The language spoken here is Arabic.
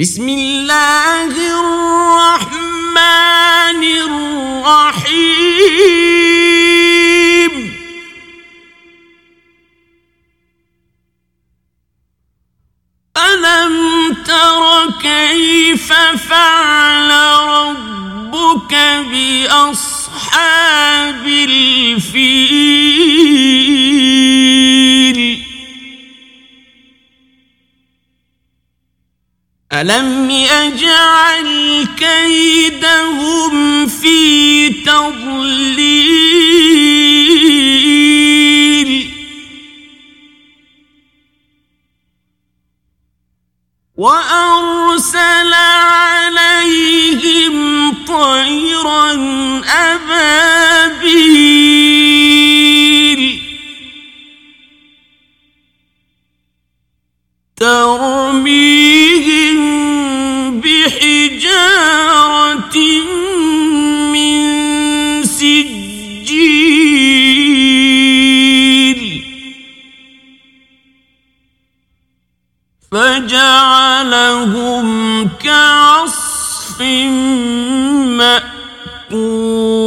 بسم اللہ الرحمن الرحیم ألم تر كيف فعل ربك بأصحاب ألم يجعل كيدهم في تضليل وأرسل عليهم طيرا أبابيل ترمي فجعلهم كعصف مأكول.